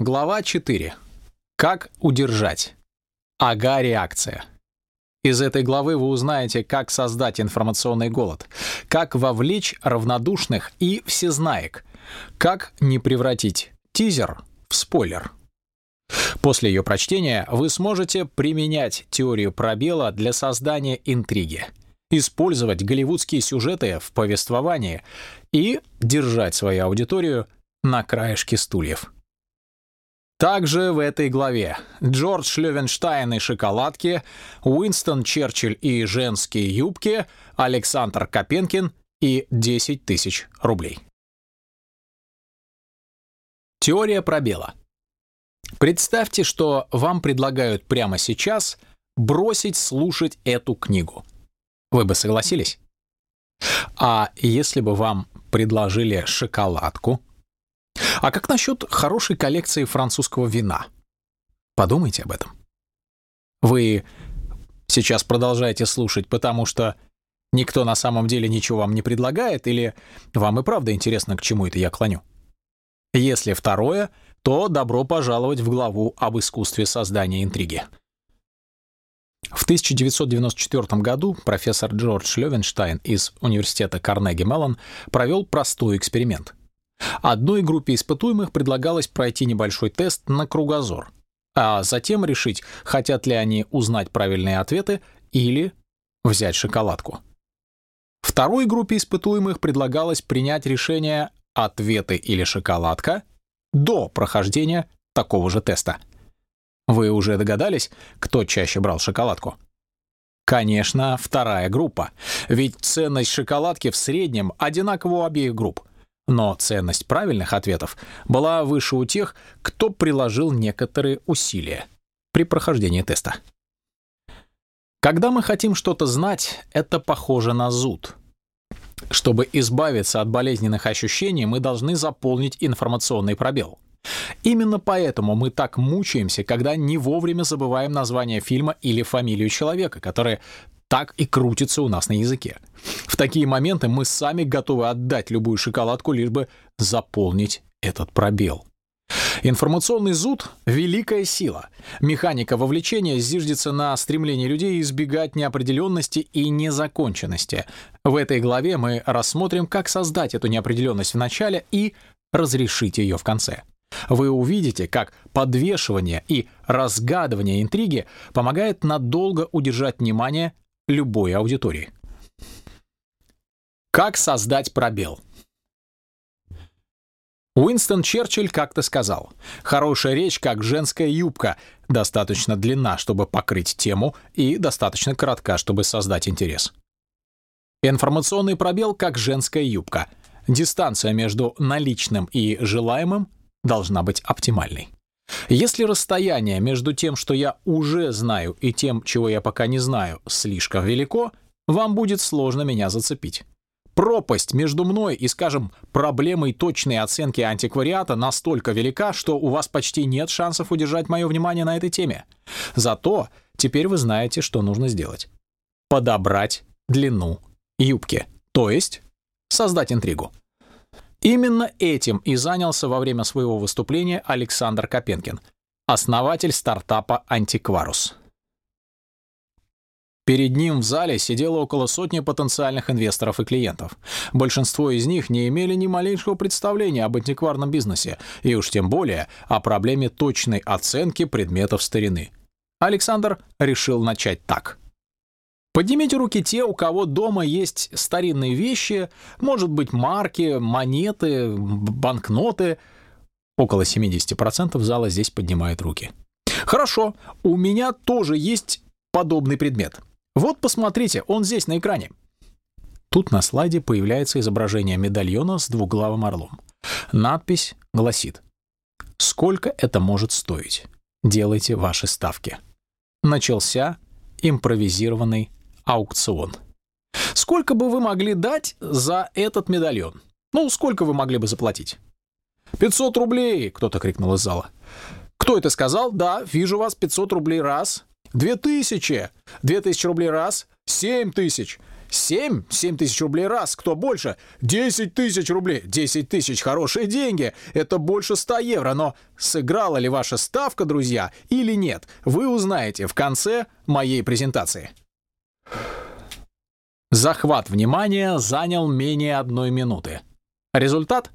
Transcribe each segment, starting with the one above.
Глава 4. Как удержать? Ага-реакция. Из этой главы вы узнаете, как создать информационный голод, как вовлечь равнодушных и всезнаек, как не превратить тизер в спойлер. После ее прочтения вы сможете применять теорию пробела для создания интриги, использовать голливудские сюжеты в повествовании и держать свою аудиторию на краешке стульев. Также в этой главе Джордж Левенштайн и шоколадки, Уинстон Черчилль и женские юбки, Александр Копенкин и 10 тысяч рублей. Теория пробела. Представьте, что вам предлагают прямо сейчас бросить слушать эту книгу. Вы бы согласились? А если бы вам предложили шоколадку, а как насчет хорошей коллекции французского вина? Подумайте об этом. Вы сейчас продолжаете слушать, потому что никто на самом деле ничего вам не предлагает, или вам и правда интересно, к чему это я клоню? Если второе, то добро пожаловать в главу об искусстве создания интриги. В 1994 году профессор Джордж Левенштайн из университета Карнеги-Меллон провел простой эксперимент. Одной группе испытуемых предлагалось пройти небольшой тест на кругозор, а затем решить, хотят ли они узнать правильные ответы или взять шоколадку. Второй группе испытуемых предлагалось принять решение «ответы или шоколадка» до прохождения такого же теста. Вы уже догадались, кто чаще брал шоколадку? Конечно, вторая группа, ведь ценность шоколадки в среднем одинакова у обеих групп. Но ценность правильных ответов была выше у тех, кто приложил некоторые усилия при прохождении теста. Когда мы хотим что-то знать, это похоже на зуд. Чтобы избавиться от болезненных ощущений, мы должны заполнить информационный пробел. Именно поэтому мы так мучаемся, когда не вовремя забываем название фильма или фамилию человека, которые так и крутится у нас на языке. В такие моменты мы сами готовы отдать любую шоколадку, лишь бы заполнить этот пробел. Информационный зуд — великая сила. Механика вовлечения зиждется на стремлении людей избегать неопределенности и незаконченности. В этой главе мы рассмотрим, как создать эту неопределенность в начале и разрешить ее в конце. Вы увидите, как подвешивание и разгадывание интриги помогает надолго удержать внимание любой аудитории. Как создать пробел? Уинстон Черчилль как-то сказал, «Хорошая речь, как женская юбка, достаточно длинна, чтобы покрыть тему, и достаточно коротка, чтобы создать интерес». Информационный пробел, как женская юбка. Дистанция между наличным и желаемым должна быть оптимальной. Если расстояние между тем, что я уже знаю, и тем, чего я пока не знаю, слишком велико, вам будет сложно меня зацепить. Пропасть между мной и, скажем, проблемой точной оценки антиквариата настолько велика, что у вас почти нет шансов удержать мое внимание на этой теме. Зато теперь вы знаете, что нужно сделать. Подобрать длину юбки, то есть создать интригу. Именно этим и занялся во время своего выступления Александр Копенкин, основатель стартапа «Антикварус». Перед ним в зале сидело около сотни потенциальных инвесторов и клиентов. Большинство из них не имели ни малейшего представления об антикварном бизнесе, и уж тем более о проблеме точной оценки предметов старины. Александр решил начать так. Поднимите руки те, у кого дома есть старинные вещи, может быть, марки, монеты, банкноты. Около 70% зала здесь поднимает руки. Хорошо, у меня тоже есть подобный предмет. Вот посмотрите, он здесь на экране. Тут на слайде появляется изображение медальона с двуглавым орлом. Надпись гласит «Сколько это может стоить? Делайте ваши ставки». Начался импровизированный аукцион. Сколько бы вы могли дать за этот медальон? Ну, сколько вы могли бы заплатить? «500 рублей!» — кто-то крикнул из зала. «Кто это сказал? Да, вижу вас, 500 рублей раз. Две тысячи! Две тысячи рублей раз. Семь тысяч! Семь? Семь тысяч рублей раз. Кто больше? Десять тысяч рублей. Десять тысяч — хорошие деньги. Это больше ста евро. Но сыграла ли ваша ставка, друзья, или нет, вы узнаете в конце моей презентации. Захват внимания занял менее одной минуты. Результат?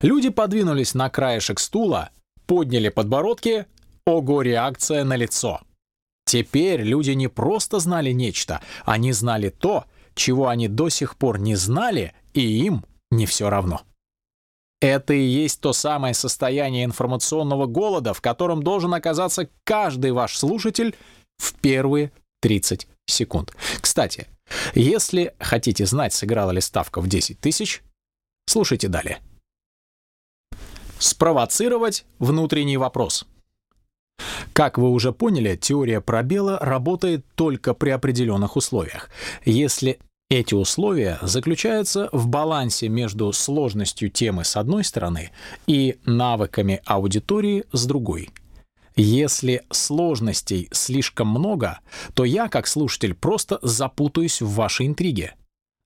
Люди подвинулись на краешек стула, подняли подбородки. Ого, реакция на лицо. Теперь люди не просто знали нечто, они знали то, чего они до сих пор не знали, и им не все равно. Это и есть то самое состояние информационного голода, в котором должен оказаться каждый ваш слушатель в первые 30 секунд. Кстати, если хотите знать, сыграла ли ставка в 10 тысяч, слушайте далее. Спровоцировать внутренний вопрос. Как вы уже поняли, теория пробела работает только при определенных условиях. Если эти условия заключаются в балансе между сложностью темы с одной стороны и навыками аудитории с другой. Если сложностей слишком много, то я, как слушатель, просто запутаюсь в вашей интриге.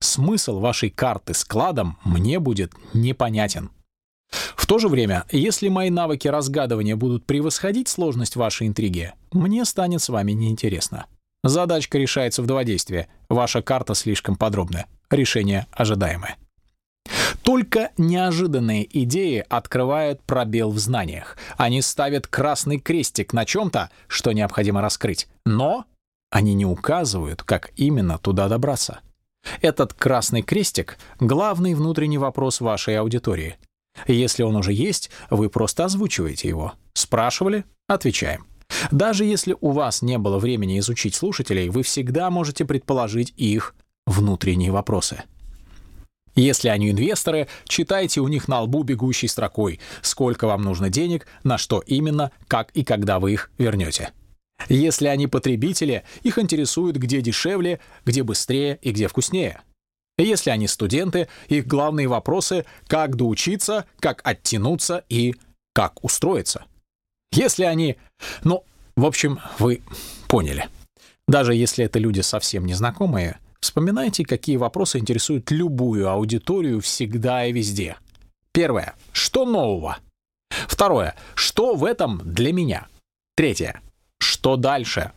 Смысл вашей карты с кладом мне будет непонятен. В то же время, если мои навыки разгадывания будут превосходить сложность вашей интриги, мне станет с вами неинтересно. Задачка решается в два действия. Ваша карта слишком подробная. Решение ожидаемое. Только неожиданные идеи открывают пробел в знаниях. Они ставят красный крестик на чем-то, что необходимо раскрыть. Но они не указывают, как именно туда добраться. Этот красный крестик — главный внутренний вопрос вашей аудитории. Если он уже есть, вы просто озвучиваете его. Спрашивали? Отвечаем. Даже если у вас не было времени изучить слушателей, вы всегда можете предположить их внутренние вопросы. Если они инвесторы, читайте у них на лбу бегущей строкой, сколько вам нужно денег, на что именно, как и когда вы их вернете. Если они потребители, их интересует, где дешевле, где быстрее и где вкуснее. Если они студенты, их главные вопросы — как доучиться, как оттянуться и как устроиться. Если они... Ну, в общем, вы поняли. Даже если это люди совсем незнакомые, вспоминайте, какие вопросы интересуют любую аудиторию всегда и везде. Первое. Что нового? Второе. Что в этом для меня? Третье. Что дальше?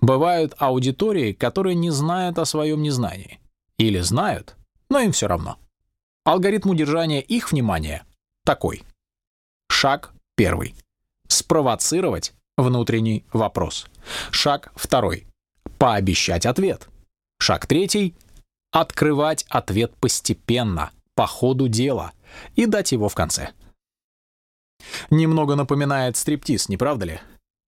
Бывают аудитории, которые не знают о своем незнании. Или знают, но им все равно. Алгоритм удержания их внимания такой. Шаг первый. Спровоцировать внутренний вопрос. Шаг второй. Пообещать ответ. Шаг третий. Открывать ответ постепенно, по ходу дела, и дать его в конце. Немного напоминает стриптиз, не правда ли?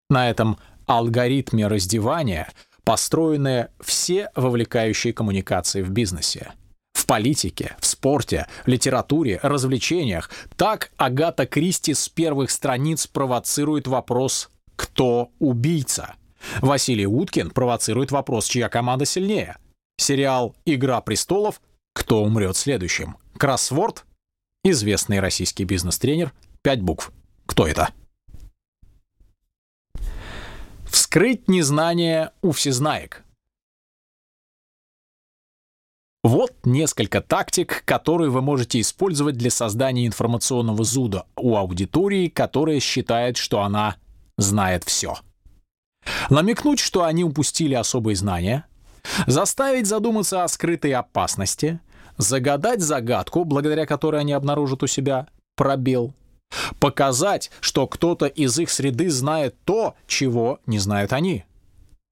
На этом алгоритме раздевания построены все вовлекающие коммуникации в бизнесе. В политике, в спорте, литературе, развлечениях. Так Агата Кристи с первых страниц провоцирует вопрос «Кто убийца?». Василий Уткин провоцирует вопрос «Чья команда сильнее?». Сериал «Игра престолов» «Кто умрет следующим?». Кроссворд известный российский бизнес-тренер, пять букв. Кто это? Вскрыть незнание у всезнаек. Вот несколько тактик, которые вы можете использовать для создания информационного зуда у аудитории, которая считает, что она знает все. Намекнуть, что они упустили особые знания, заставить задуматься о скрытой опасности, загадать загадку, благодаря которой они обнаружат у себя пробел — Показать, что кто-то из их среды знает то, чего не знают они.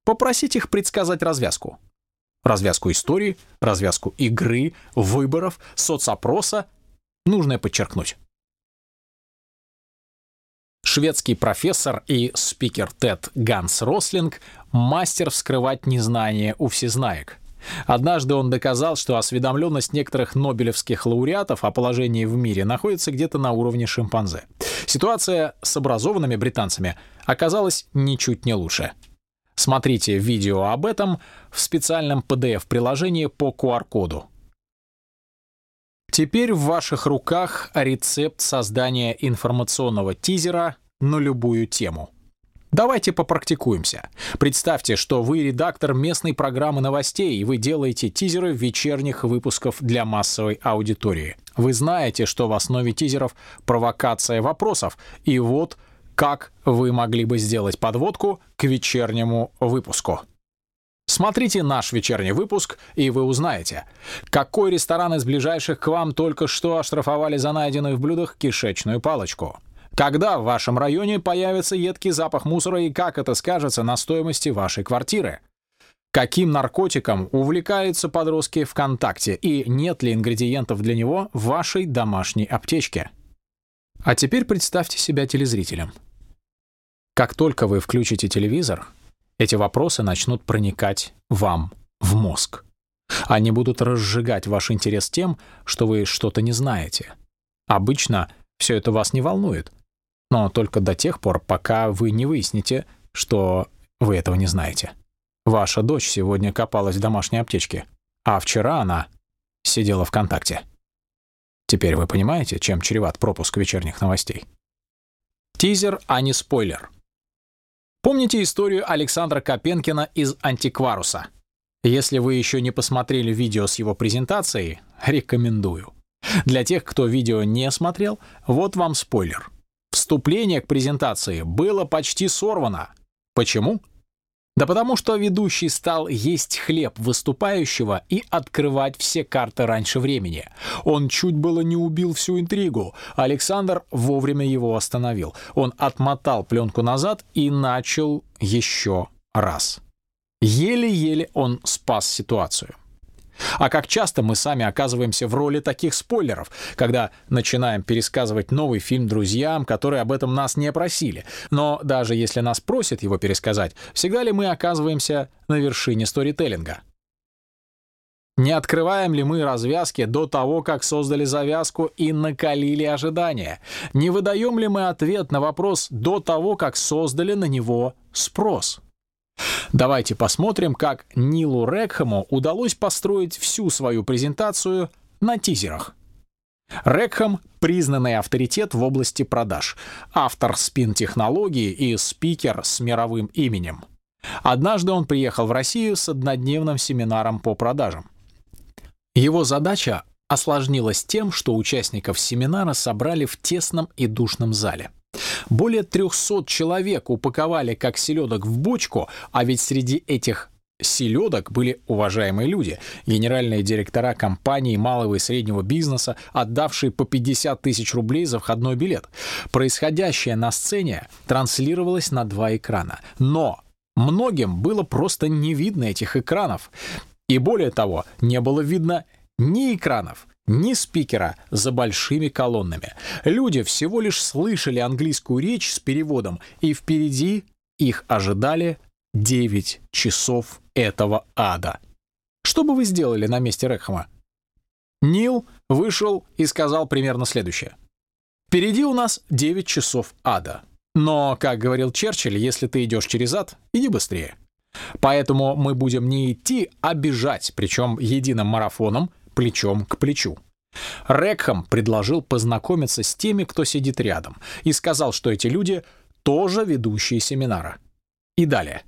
Попросить их предсказать развязку. Развязку истории, развязку игры, выборов, соцопроса. Нужно подчеркнуть. Шведский профессор и спикер TED Ганс Рослинг — мастер вскрывать незнание у всезнаек — Однажды он доказал, что осведомленность некоторых нобелевских лауреатов о положении в мире находится где-то на уровне шимпанзе. Ситуация с образованными британцами оказалась ничуть не лучше. Смотрите видео об этом в специальном PDF-приложении по QR-коду. Теперь в ваших руках рецепт создания информационного тизера на любую тему. Давайте попрактикуемся. Представьте, что вы редактор местной программы новостей, и вы делаете тизеры вечерних выпусков для массовой аудитории. Вы знаете, что в основе тизеров провокация вопросов, и вот как вы могли бы сделать подводку к вечернему выпуску. Смотрите наш вечерний выпуск, и вы узнаете, какой ресторан из ближайших к вам только что оштрафовали за найденную в блюдах кишечную палочку. Когда в вашем районе появится едкий запах мусора и как это скажется на стоимости вашей квартиры? Каким наркотиком увлекаются подростки ВКонтакте и нет ли ингредиентов для него в вашей домашней аптечке? А теперь представьте себя телезрителем. Как только вы включите телевизор, эти вопросы начнут проникать вам в мозг. Они будут разжигать ваш интерес тем, что вы что-то не знаете. Обычно все это вас не волнует, но только до тех пор, пока вы не выясните, что вы этого не знаете. Ваша дочь сегодня копалась в домашней аптечке, а вчера она сидела ВКонтакте. Теперь вы понимаете, чем чреват пропуск вечерних новостей? Тизер, а не спойлер. Помните историю Александра Копенкина из «Антикваруса»? Если вы еще не посмотрели видео с его презентацией, рекомендую. Для тех, кто видео не смотрел, вот вам спойлер. Вступление к презентации было почти сорвано. Почему? Да потому что ведущий стал есть хлеб выступающего и открывать все карты раньше времени. Он чуть было не убил всю интригу. Александр вовремя его остановил. Он отмотал пленку назад и начал еще раз. Еле-еле он спас ситуацию. А как часто мы сами оказываемся в роли таких спойлеров, когда начинаем пересказывать новый фильм друзьям, которые об этом нас не просили. Но даже если нас просят его пересказать, всегда ли мы оказываемся на вершине сторителлинга? Не открываем ли мы развязки до того, как создали завязку и накалили ожидания? Не выдаем ли мы ответ на вопрос до того, как создали на него спрос? Давайте посмотрим, как Нилу Рекхэму удалось построить всю свою презентацию на тизерах. Рекхэм — признанный авторитет в области продаж, автор спин-технологии и спикер с мировым именем. Однажды он приехал в Россию с однодневным семинаром по продажам. Его задача осложнилась тем, что участников семинара собрали в тесном и душном зале — более 300 человек упаковали как селедок в бочку, а ведь среди этих селедок были уважаемые люди, генеральные директора компаний малого и среднего бизнеса, отдавшие по 50 тысяч рублей за входной билет. Происходящее на сцене транслировалось на два экрана. Но многим было просто не видно этих экранов. И более того, не было видно ни экранов, ни спикера за большими колоннами. Люди всего лишь слышали английскую речь с переводом, и впереди их ожидали 9 часов этого ада. Что бы вы сделали на месте Рекхама? Нил вышел и сказал примерно следующее. «Впереди у нас 9 часов ада. Но, как говорил Черчилль, если ты идешь через ад, иди быстрее. Поэтому мы будем не идти, а бежать, причем единым марафоном — плечом к плечу. Рекхам предложил познакомиться с теми, кто сидит рядом, и сказал, что эти люди тоже ведущие семинара. И далее.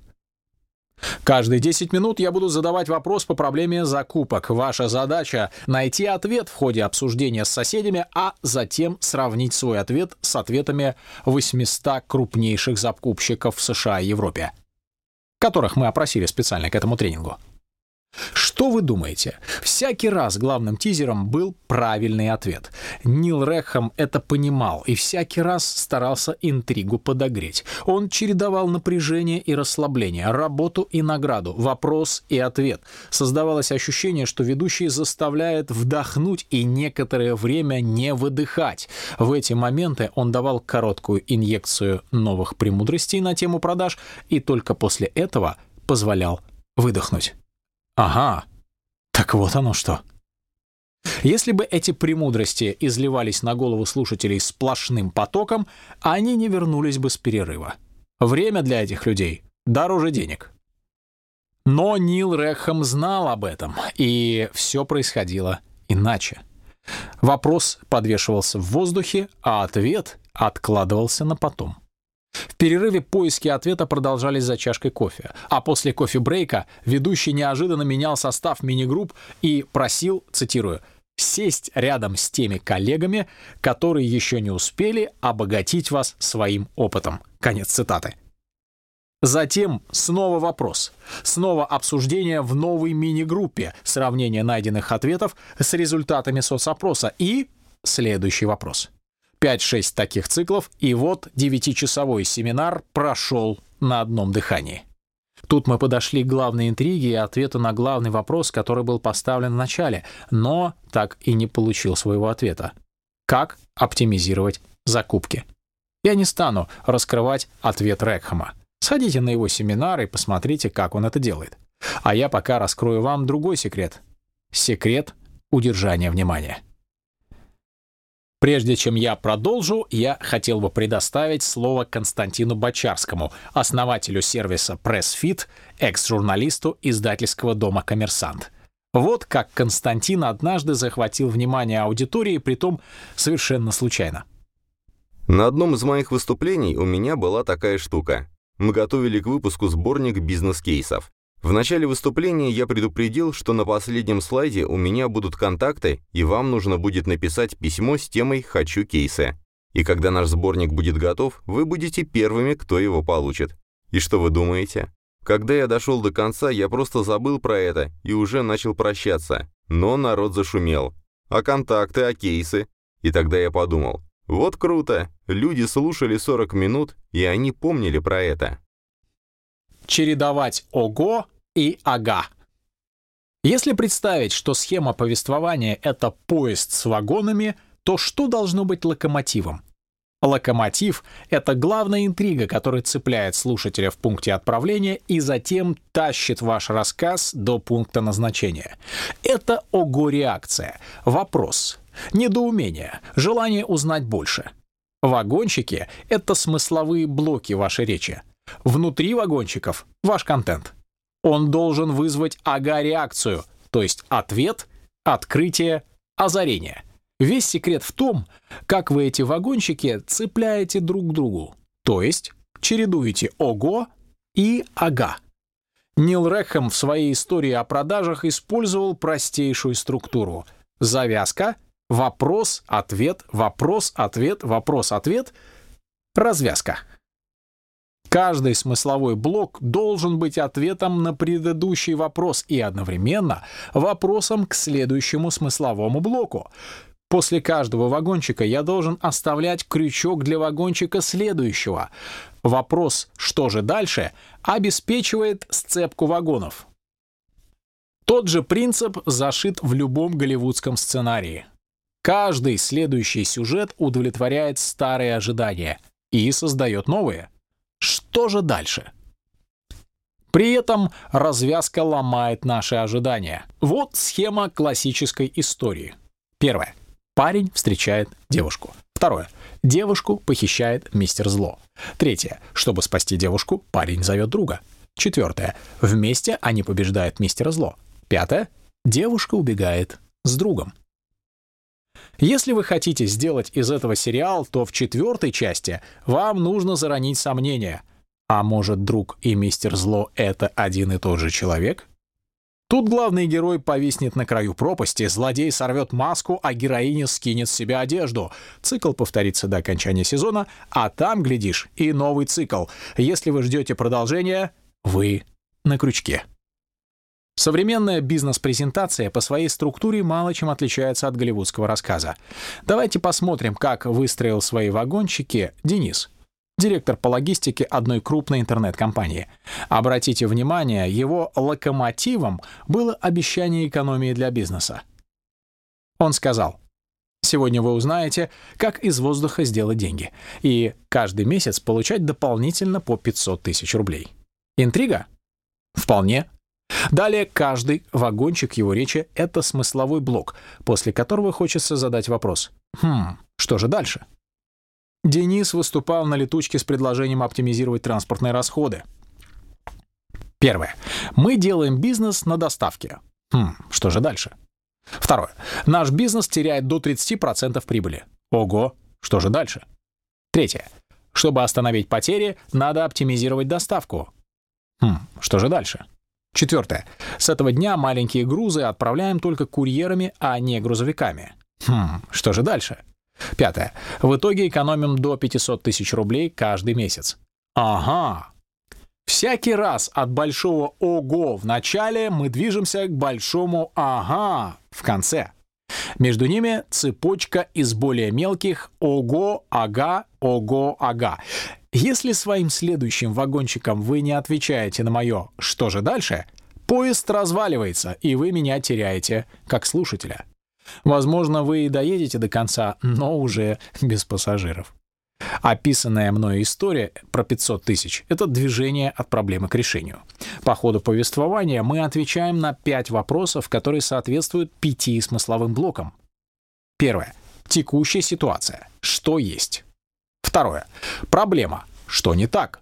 Каждые 10 минут я буду задавать вопрос по проблеме закупок. Ваша задача — найти ответ в ходе обсуждения с соседями, а затем сравнить свой ответ с ответами 800 крупнейших закупщиков в США и Европе, которых мы опросили специально к этому тренингу. Что вы думаете? Всякий раз главным тизером был правильный ответ. Нил Рекхам это понимал и всякий раз старался интригу подогреть. Он чередовал напряжение и расслабление, работу и награду, вопрос и ответ. Создавалось ощущение, что ведущий заставляет вдохнуть и некоторое время не выдыхать. В эти моменты он давал короткую инъекцию новых премудростей на тему продаж и только после этого позволял выдохнуть. Ага, так вот оно что. Если бы эти премудрости изливались на голову слушателей сплошным потоком, они не вернулись бы с перерыва. Время для этих людей дороже денег. Но Нил Рекхам знал об этом, и все происходило иначе. Вопрос подвешивался в воздухе, а ответ откладывался на потом. Перерыве поиски ответа продолжались за чашкой кофе, а после кофе-брейка ведущий неожиданно менял состав мини-групп и просил, цитирую, «сесть рядом с теми коллегами, которые еще не успели обогатить вас своим опытом». Конец цитаты. Затем снова вопрос. Снова обсуждение в новой мини-группе, сравнение найденных ответов с результатами соцопроса и следующий вопрос. 5-6 таких циклов, и вот 9-часовой семинар прошел на одном дыхании. Тут мы подошли к главной интриге и ответу на главный вопрос, который был поставлен в начале, но так и не получил своего ответа. Как оптимизировать закупки? Я не стану раскрывать ответ Рекхама. Сходите на его семинар и посмотрите, как он это делает. А я пока раскрою вам другой секрет. Секрет удержания внимания. Прежде чем я продолжу, я хотел бы предоставить слово Константину Бочарскому, основателю сервиса PressFit, экс-журналисту издательского дома «Коммерсант». Вот как Константин однажды захватил внимание аудитории, притом совершенно случайно. На одном из моих выступлений у меня была такая штука. Мы готовили к выпуску сборник бизнес-кейсов. В начале выступления я предупредил, что на последнем слайде у меня будут контакты, и вам нужно будет написать письмо с темой «Хочу кейсы». И когда наш сборник будет готов, вы будете первыми, кто его получит. И что вы думаете? Когда я дошел до конца, я просто забыл про это и уже начал прощаться. Но народ зашумел. А контакты, а кейсы? И тогда я подумал, вот круто, люди слушали 40 минут, и они помнили про это чередовать «ого» и «ага». Если представить, что схема повествования — это поезд с вагонами, то что должно быть локомотивом? Локомотив — это главная интрига, которая цепляет слушателя в пункте отправления и затем тащит ваш рассказ до пункта назначения. Это ого-реакция, вопрос, недоумение, желание узнать больше. Вагончики — это смысловые блоки вашей речи. Внутри вагончиков ваш контент. Он должен вызвать ага-реакцию, то есть ответ, открытие, озарение. Весь секрет в том, как вы эти вагончики цепляете друг к другу, то есть чередуете ого и ага. Нил Рекхэм в своей истории о продажах использовал простейшую структуру. Завязка, вопрос, ответ, вопрос, ответ, вопрос, ответ, развязка. Каждый смысловой блок должен быть ответом на предыдущий вопрос и одновременно вопросом к следующему смысловому блоку. После каждого вагончика я должен оставлять крючок для вагончика следующего. Вопрос «что же дальше?» обеспечивает сцепку вагонов. Тот же принцип зашит в любом голливудском сценарии. Каждый следующий сюжет удовлетворяет старые ожидания и создает новые. Что же дальше? При этом развязка ломает наши ожидания. Вот схема классической истории. Первое. Парень встречает девушку. Второе. Девушку похищает мистер Зло. Третье. Чтобы спасти девушку, парень зовет друга. Четвертое. Вместе они побеждают мистера Зло. Пятое. Девушка убегает с другом. Если вы хотите сделать из этого сериал, то в четвертой части вам нужно заронить сомнения. А может, друг и мистер Зло — это один и тот же человек? Тут главный герой повиснет на краю пропасти, злодей сорвет маску, а героиня скинет с себя одежду. Цикл повторится до окончания сезона, а там, глядишь, и новый цикл. Если вы ждете продолжения, вы на крючке. Современная бизнес-презентация по своей структуре мало чем отличается от голливудского рассказа. Давайте посмотрим, как выстроил свои вагончики Денис, директор по логистике одной крупной интернет-компании. Обратите внимание, его локомотивом было обещание экономии для бизнеса. Он сказал, Сегодня вы узнаете, как из воздуха сделать деньги, и каждый месяц получать дополнительно по 500 тысяч рублей. Интрига? Вполне. Далее каждый вагончик его речи — это смысловой блок, после которого хочется задать вопрос. Хм, что же дальше? Денис выступал на летучке с предложением оптимизировать транспортные расходы. Первое. Мы делаем бизнес на доставке. Хм, что же дальше? Второе. Наш бизнес теряет до 30% прибыли. Ого, что же дальше? Третье. Чтобы остановить потери, надо оптимизировать доставку. Хм, что же дальше? Четвертое. С этого дня маленькие грузы отправляем только курьерами, а не грузовиками. Хм, что же дальше? Пятое. В итоге экономим до 500 тысяч рублей каждый месяц. Ага. Всякий раз от большого «ого» в начале мы движемся к большому «ага» в конце. Между ними цепочка из более мелких «ого», «ага», «ого», «ага». Если своим следующим вагончиком вы не отвечаете на мое «что же дальше?», поезд разваливается, и вы меня теряете, как слушателя. Возможно, вы и доедете до конца, но уже без пассажиров. Описанная мною история про 500 тысяч — это движение от проблемы к решению. По ходу повествования мы отвечаем на пять вопросов, которые соответствуют пяти смысловым блокам. Первое. Текущая ситуация. Что есть? Второе. Проблема. Что не так?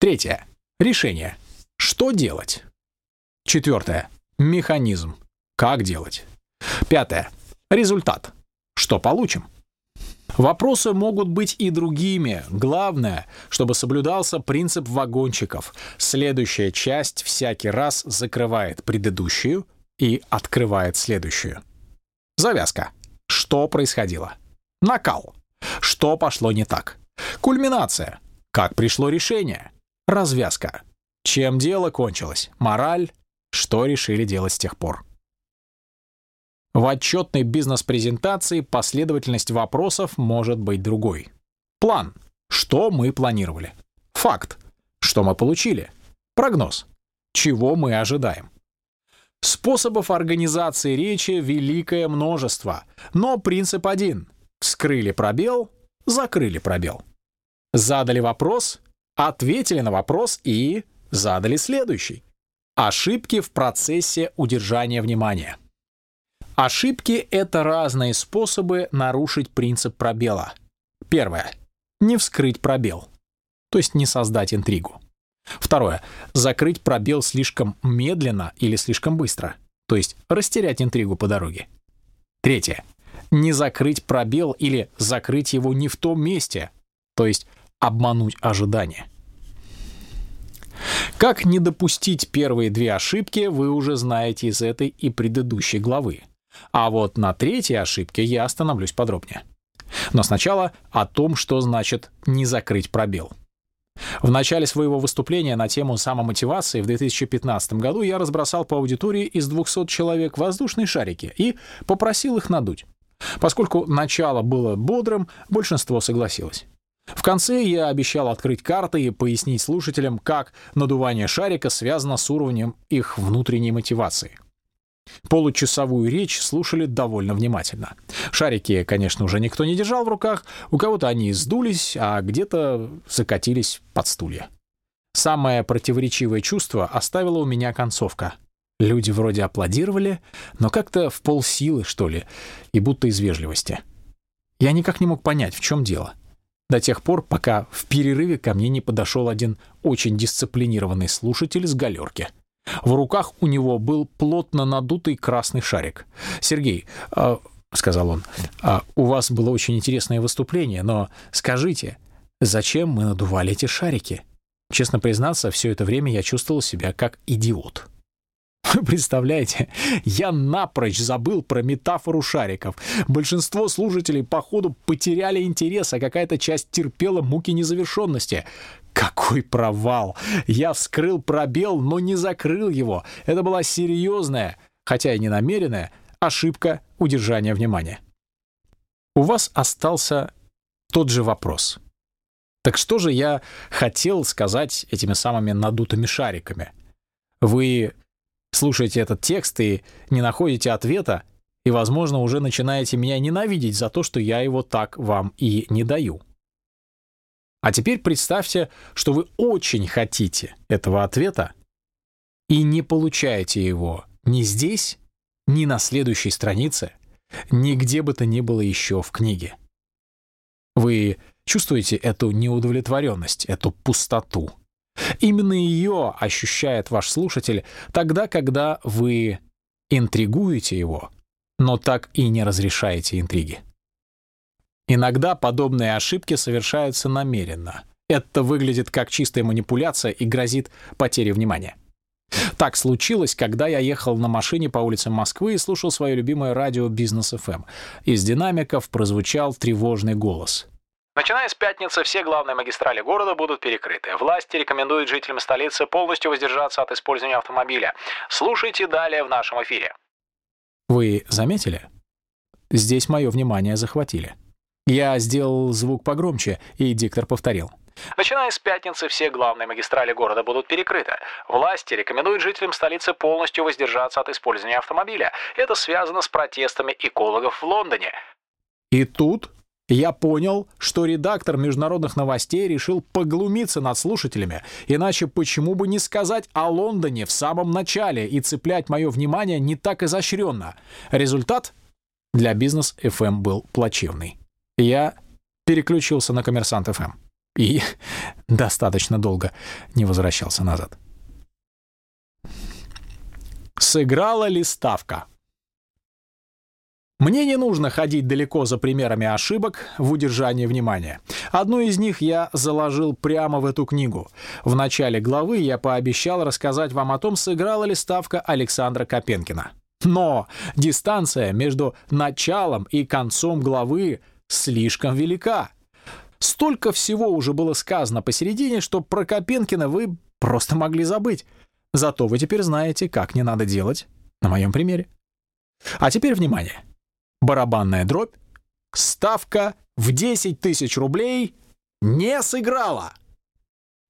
Третье. Решение. Что делать? Четвертое. Механизм. Как делать? Пятое. Результат. Что получим? Вопросы могут быть и другими. Главное, чтобы соблюдался принцип вагончиков. Следующая часть всякий раз закрывает предыдущую и открывает следующую. Завязка. Что происходило? Накал. Что пошло не так? Кульминация. Как пришло решение? Развязка. Чем дело кончилось? Мораль. Что решили делать с тех пор? В отчетной бизнес-презентации последовательность вопросов может быть другой. План. Что мы планировали? Факт. Что мы получили? Прогноз. Чего мы ожидаем? Способов организации речи великое множество, но принцип один. Скрыли пробел, закрыли пробел. Задали вопрос, ответили на вопрос и задали следующий. Ошибки в процессе удержания внимания. Ошибки — это разные способы нарушить принцип пробела. Первое. Не вскрыть пробел, то есть не создать интригу. Второе. Закрыть пробел слишком медленно или слишком быстро, то есть растерять интригу по дороге. Третье. Не закрыть пробел или закрыть его не в том месте, то есть обмануть ожидания. Как не допустить первые две ошибки, вы уже знаете из этой и предыдущей главы. А вот на третьей ошибке я остановлюсь подробнее. Но сначала о том, что значит «не закрыть пробел». В начале своего выступления на тему самомотивации в 2015 году я разбросал по аудитории из 200 человек воздушные шарики и попросил их надуть. Поскольку начало было бодрым, большинство согласилось. В конце я обещал открыть карты и пояснить слушателям, как надувание шарика связано с уровнем их внутренней мотивации. Получасовую речь слушали довольно внимательно. Шарики, конечно, уже никто не держал в руках, у кого-то они сдулись, а где-то закатились под стулья. Самое противоречивое чувство оставила у меня концовка. Люди вроде аплодировали, но как-то в полсилы, что ли, и будто из вежливости. Я никак не мог понять, в чем дело. До тех пор, пока в перерыве ко мне не подошел один очень дисциплинированный слушатель с галерки — в руках у него был плотно надутый красный шарик. «Сергей», э, — сказал он, э, — «у вас было очень интересное выступление, но скажите, зачем мы надували эти шарики?» Честно признаться, все это время я чувствовал себя как идиот. Представляете, я напрочь забыл про метафору шариков. Большинство служителей, походу, потеряли интерес, а какая-то часть терпела муки незавершенности. Какой провал! Я вскрыл пробел, но не закрыл его. Это была серьезная, хотя и не намеренная, ошибка удержания внимания. У вас остался тот же вопрос. Так что же я хотел сказать этими самыми надутыми шариками? Вы слушаете этот текст и не находите ответа, и, возможно, уже начинаете меня ненавидеть за то, что я его так вам и не даю. А теперь представьте, что вы очень хотите этого ответа и не получаете его ни здесь, ни на следующей странице, ни где бы то ни было еще в книге. Вы чувствуете эту неудовлетворенность, эту пустоту. Именно ее ощущает ваш слушатель тогда, когда вы интригуете его, но так и не разрешаете интриги. Иногда подобные ошибки совершаются намеренно. Это выглядит как чистая манипуляция и грозит потерей внимания. Так случилось, когда я ехал на машине по улицам Москвы и слушал свое любимое радио «Бизнес ФМ». Из динамиков прозвучал тревожный голос. Начиная с пятницы все главные магистрали города будут перекрыты. Власти рекомендуют жителям столицы полностью воздержаться от использования автомобиля. Слушайте далее в нашем эфире. Вы заметили? Здесь мое внимание захватили. Я сделал звук погромче, и диктор повторил. Начиная с пятницы все главные магистрали города будут перекрыты. Власти рекомендуют жителям столицы полностью воздержаться от использования автомобиля. Это связано с протестами экологов в Лондоне. И тут я понял, что редактор международных новостей решил поглумиться над слушателями, иначе почему бы не сказать о Лондоне в самом начале и цеплять мое внимание не так изощренно. Результат для бизнес FM был плачевный. Я переключился на коммерсант FM и достаточно долго не возвращался назад. Сыграла ли ставка? Мне не нужно ходить далеко за примерами ошибок в удержании внимания. Одну из них я заложил прямо в эту книгу. В начале главы я пообещал рассказать вам о том, сыграла ли ставка Александра Копенкина. Но дистанция между началом и концом главы слишком велика. Столько всего уже было сказано посередине, что про Копенкина вы просто могли забыть. Зато вы теперь знаете, как не надо делать на моем примере. А теперь внимание барабанная дробь, ставка в 10 тысяч рублей не сыграла.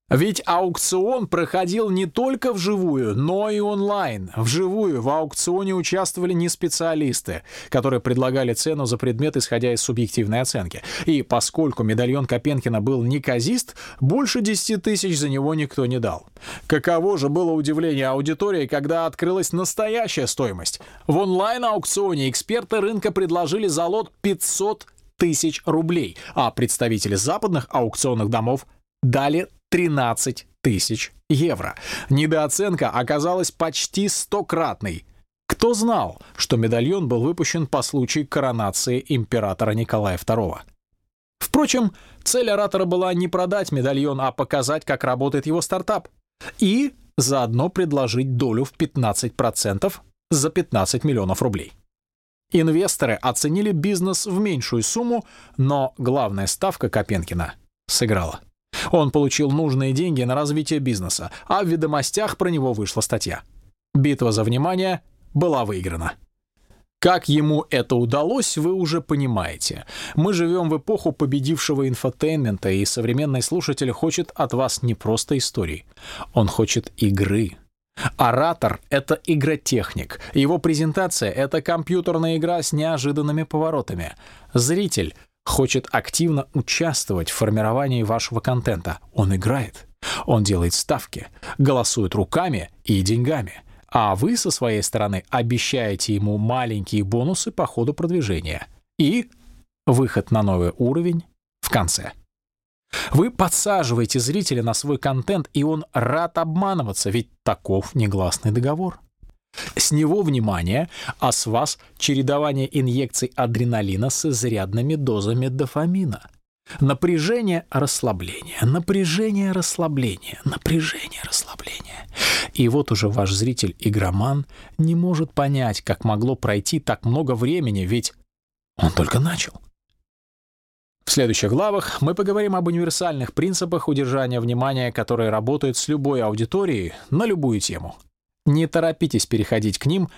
Ведь аукцион проходил не только вживую, но и онлайн. Вживую в аукционе участвовали не специалисты, которые предлагали цену за предмет, исходя из субъективной оценки. И поскольку медальон Копенкина был неказист, больше 10 тысяч за него никто не дал. Каково же было удивление аудитории, когда открылась настоящая стоимость. В онлайн-аукционе эксперты рынка предложили за лот 500 тысяч рублей, а представители западных аукционных домов дали 13 тысяч евро. Недооценка оказалась почти стократной. Кто знал, что медальон был выпущен по случаю коронации императора Николая II? Впрочем, цель оратора была не продать медальон, а показать, как работает его стартап. И заодно предложить долю в 15% за 15 миллионов рублей. Инвесторы оценили бизнес в меньшую сумму, но главная ставка Копенкина сыграла. Он получил нужные деньги на развитие бизнеса, а в ведомостях про него вышла статья. Битва за внимание была выиграна. Как ему это удалось, вы уже понимаете. Мы живем в эпоху победившего инфотеймента, и современный слушатель хочет от вас не просто истории. Он хочет игры. Оратор — это игротехник. Его презентация — это компьютерная игра с неожиданными поворотами. Зритель — хочет активно участвовать в формировании вашего контента. Он играет, он делает ставки, голосует руками и деньгами. А вы со своей стороны обещаете ему маленькие бонусы по ходу продвижения и выход на новый уровень в конце. Вы подсаживаете зрителя на свой контент, и он рад обманываться, ведь таков негласный договор. С него внимание, а с вас чередование инъекций адреналина с изрядными дозами дофамина. Напряжение, расслабление, напряжение, расслабление, напряжение, расслабление. И вот уже ваш зритель-игроман не может понять, как могло пройти так много времени, ведь он только начал. В следующих главах мы поговорим об универсальных принципах удержания внимания, которые работают с любой аудиторией на любую тему. Не торопитесь переходить к ним,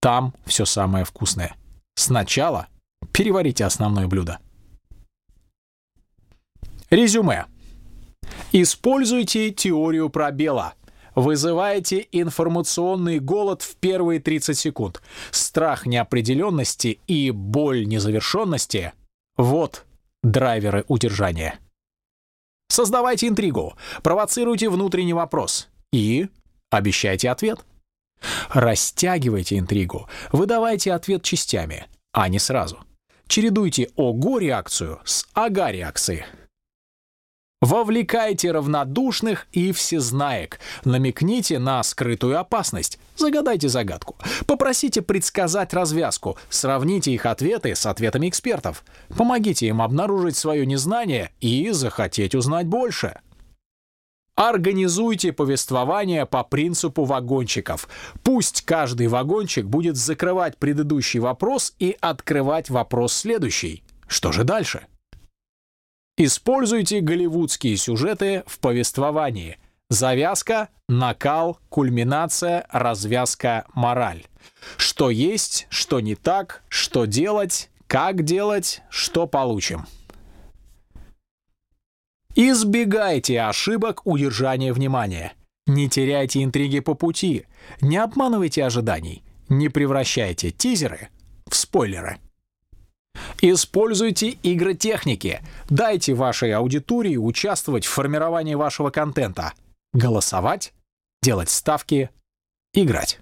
там все самое вкусное. Сначала переварите основное блюдо. Резюме. Используйте теорию пробела. Вызывайте информационный голод в первые 30 секунд. Страх неопределенности и боль незавершенности — вот драйверы удержания. Создавайте интригу, провоцируйте внутренний вопрос и Обещайте ответ. Растягивайте интригу, выдавайте ответ частями, а не сразу. Чередуйте ого-реакцию с ага-реакцией. Вовлекайте равнодушных и всезнаек. Намекните на скрытую опасность. Загадайте загадку. Попросите предсказать развязку. Сравните их ответы с ответами экспертов. Помогите им обнаружить свое незнание и захотеть узнать больше. Организуйте повествование по принципу вагончиков. Пусть каждый вагончик будет закрывать предыдущий вопрос и открывать вопрос следующий. Что же дальше? Используйте голливудские сюжеты в повествовании. Завязка, накал, кульминация, развязка, мораль. Что есть, что не так, что делать, как делать, что получим. Избегайте ошибок удержания внимания. Не теряйте интриги по пути. Не обманывайте ожиданий. Не превращайте тизеры в спойлеры. Используйте игры техники. Дайте вашей аудитории участвовать в формировании вашего контента. Голосовать, делать ставки, играть.